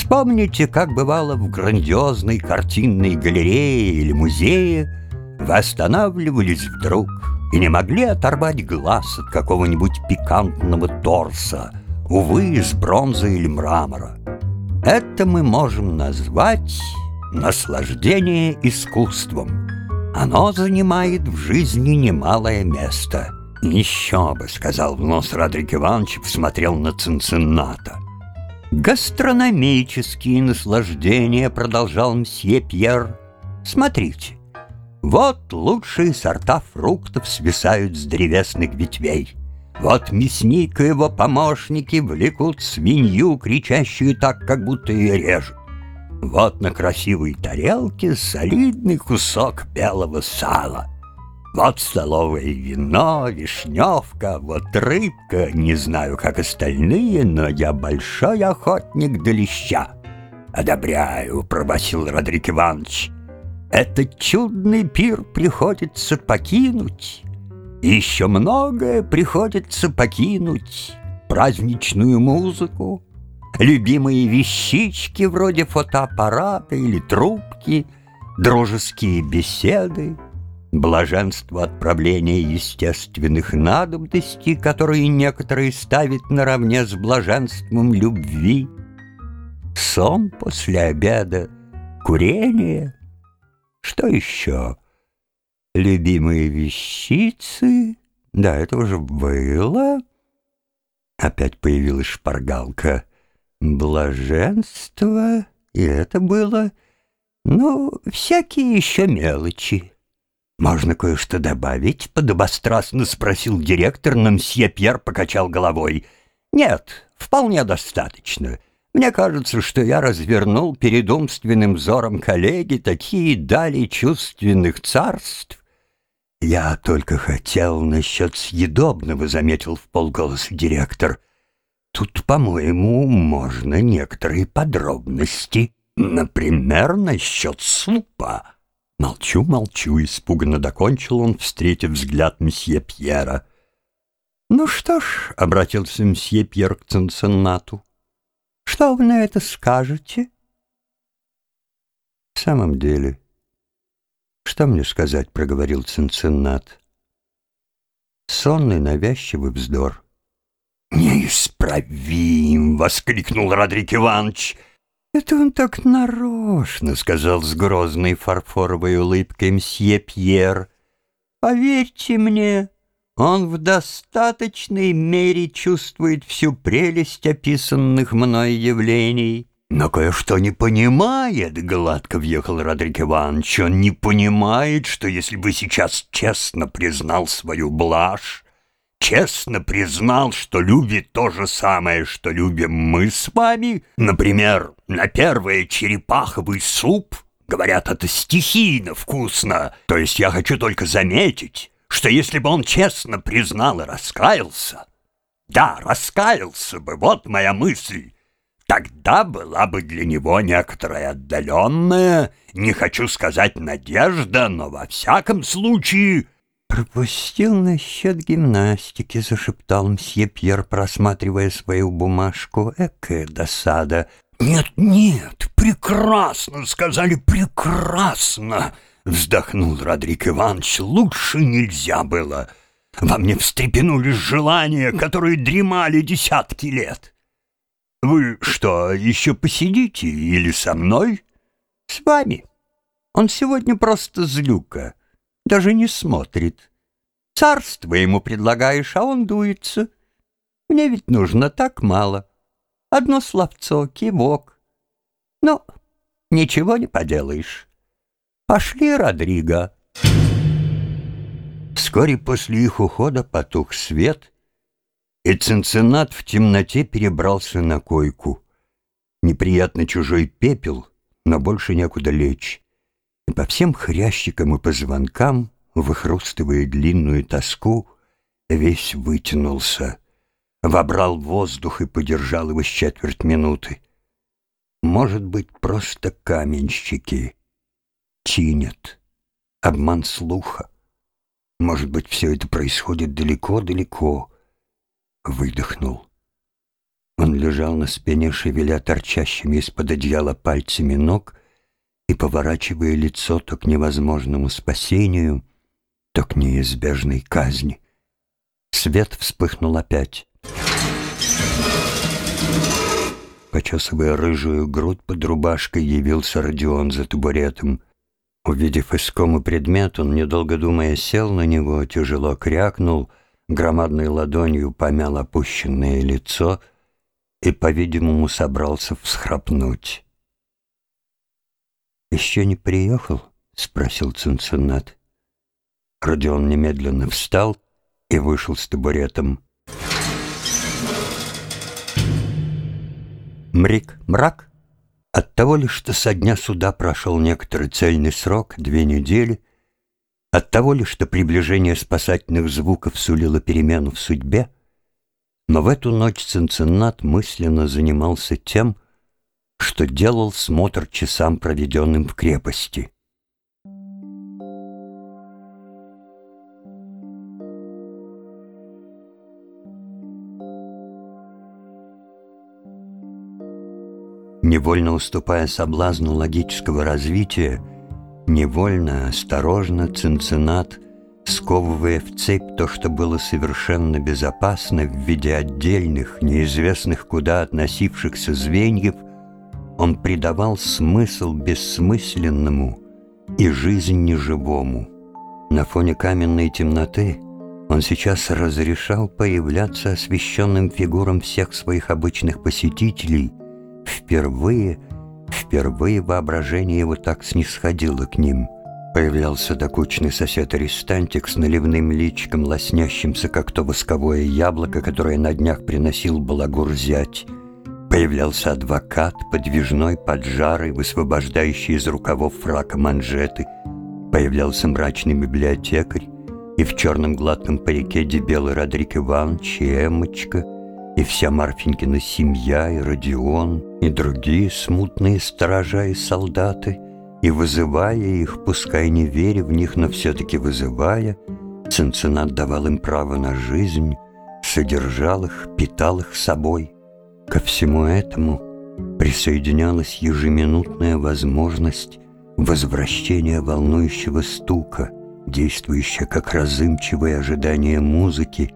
Вспомните, как бывало в грандиозной картинной галерее или музее. Вы останавливались вдруг и не могли оторвать глаз от какого-нибудь пикантного торса Увы, из бронзы или мрамора. Это мы можем назвать наслаждение искусством. Оно занимает в жизни немалое место. «Еще бы», — сказал в нос Родрик Иванович, посмотрел на Цинцинната. «Гастрономические наслаждения», — продолжал мсье Пьер. «Смотрите, вот лучшие сорта фруктов свисают с древесных ветвей. Вот мясник и его помощники влекут свинью, кричащую так, как будто ее режут. Вот на красивой тарелке солидный кусок белого сала. Вот столовое вино, вишневка, вот рыбка, не знаю, как остальные, но я большой охотник до леща. «Одобряю», — пробасил Родрик Иванович. «Этот чудный пир приходится покинуть. еще многое приходится покинуть. Праздничную музыку, любимые вещички вроде фотоаппарата или трубки, дружеские беседы» блаженство отправления естественных надобностей, которые некоторые ставят наравне с блаженством любви, сон после обеда, курение, что еще? Любимые вещицы, да, это уже было. Опять появилась шпаргалка. Блаженство, и это было, ну, всякие еще мелочи. «Можно кое-что добавить?» — подобострастно спросил директор, но мсье Пьер покачал головой. «Нет, вполне достаточно. Мне кажется, что я развернул перед умственным взором коллеги такие дали чувственных царств». «Я только хотел насчет съедобного», — заметил в полголоса директор. «Тут, по-моему, можно некоторые подробности. Например, насчет супа». Молчу, молчу, испуганно докончил он, встретив взгляд месье Пьера. «Ну что ж», — обратился месье Пьер к Цинциннату, — «что вы на это скажете?» «В самом деле, что мне сказать?» — проговорил Цинциннат. «Сонный навязчивый вздор». «Неисправим!» — воскликнул Родрик Иванович — «Это он так нарочно», — сказал с грозной фарфоровой улыбкой мсье Пьер. «Поверьте мне, он в достаточной мере чувствует всю прелесть описанных мной явлений». «Но кое-что не понимает», — гладко въехал Родрик Иванович. «Он не понимает, что если бы сейчас честно признал свою блажь, честно признал, что любит то же самое, что любим мы с вами, например, на первое черепаховый суп, говорят, это стихийно вкусно, то есть я хочу только заметить, что если бы он честно признал и раскаялся, да, раскаялся бы, вот моя мысль, тогда была бы для него некоторая отдаленная, не хочу сказать надежда, но во всяком случае «Пропустил насчет гимнастики», — зашептал мсье Пьер, просматривая свою бумажку. «Экая досада». «Нет, нет, прекрасно, сказали, прекрасно!» Вздохнул Родрик Иванович. «Лучше нельзя было. Во мне встрепенулись желания, которые дремали десятки лет. Вы что, еще посидите или со мной?» «С вами. Он сегодня просто злюка» даже не смотрит. Царство ему предлагаешь, а он дуется. Мне ведь нужно так мало. Одно словцо, кивок. Ну, ничего не поделаешь. Пошли, Родриго. Вскоре после их ухода потух свет, и Цинциннат в темноте перебрался на койку. Неприятно чужой пепел, но больше некуда лечь по всем хрящикам и позвонкам, выхрустывая длинную тоску, весь вытянулся, вобрал воздух и подержал его с четверть минуты. Может быть, просто каменщики чинят, обман слуха. Может быть, все это происходит далеко-далеко. Выдохнул. Он лежал на спине, шевеля торчащими из-под одеяла пальцами ног и поворачивая лицо то к невозможному спасению, то к неизбежной казни. Свет вспыхнул опять. Почесывая рыжую грудь под рубашкой, явился Родион за табуретом. Увидев искомый предмет, он, недолго думая, сел на него, тяжело крякнул, громадной ладонью помял опущенное лицо и, по-видимому, собрался всхрапнуть. «Еще не приехал?» — спросил Цинциннат. Родион немедленно встал и вышел с табуретом. Мрик, мрак. От того ли, что со дня суда прошел некоторый цельный срок, две недели, от того ли, что приближение спасательных звуков сулило перемену в судьбе, но в эту ночь Цинциннат мысленно занимался тем, что делал смотр часам, проведенным в крепости. Невольно уступая соблазну логического развития, невольно, осторожно Цинциннат, сковывая в цепь то, что было совершенно безопасно в виде отдельных, неизвестных куда относившихся звеньев, он придавал смысл бессмысленному и жизнь неживому. На фоне каменной темноты он сейчас разрешал появляться освещенным фигурам всех своих обычных посетителей, Впервые, впервые воображение его так снисходило к ним. Появлялся докучный сосед-арестантик с наливным личиком, лоснящимся, как то восковое яблоко, которое на днях приносил балагур зять. Появлялся адвокат, подвижной, поджарый, высвобождающий из рукавов фрака манжеты. Появлялся мрачный библиотекарь, и в черном гладком парике дебелый Родрик Иванович и Эмочка — и вся Марфенькина семья, и Родион, и другие смутные сторожа и солдаты, и вызывая их, пускай не веря в них, но все-таки вызывая, Цинциннат давал им право на жизнь, содержал их, питал их собой. Ко всему этому присоединялась ежеминутная возможность возвращения волнующего стука, действующая как разымчивое ожидание музыки,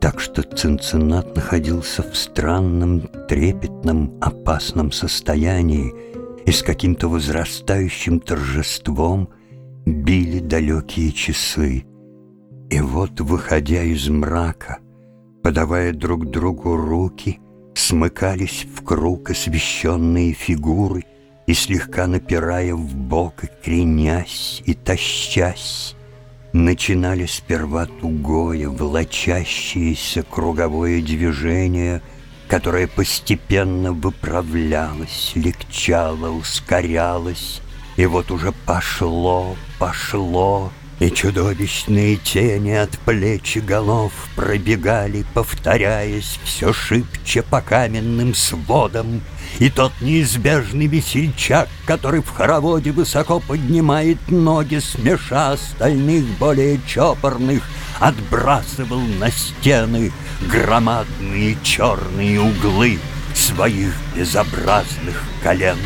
так что Цинциннат находился в странном, трепетном, опасном состоянии, и с каким-то возрастающим торжеством били далекие часы. И вот, выходя из мрака, подавая друг другу руки, смыкались в круг освещенные фигуры и, слегка напирая в бок и кренясь и тащась, начинали сперва тугое, влачащееся круговое движение, которое постепенно выправлялось, легчало, ускорялось, и вот уже пошло, пошло, и чудовищные тени от плеч и голов пробегали, повторяясь, все шибче по каменным сводам, и тот неизбежный весельчак, который в хороводе высоко поднимает ноги, смеша остальных более чопорных, отбрасывал на стены громадные черные углы своих безобразных колен.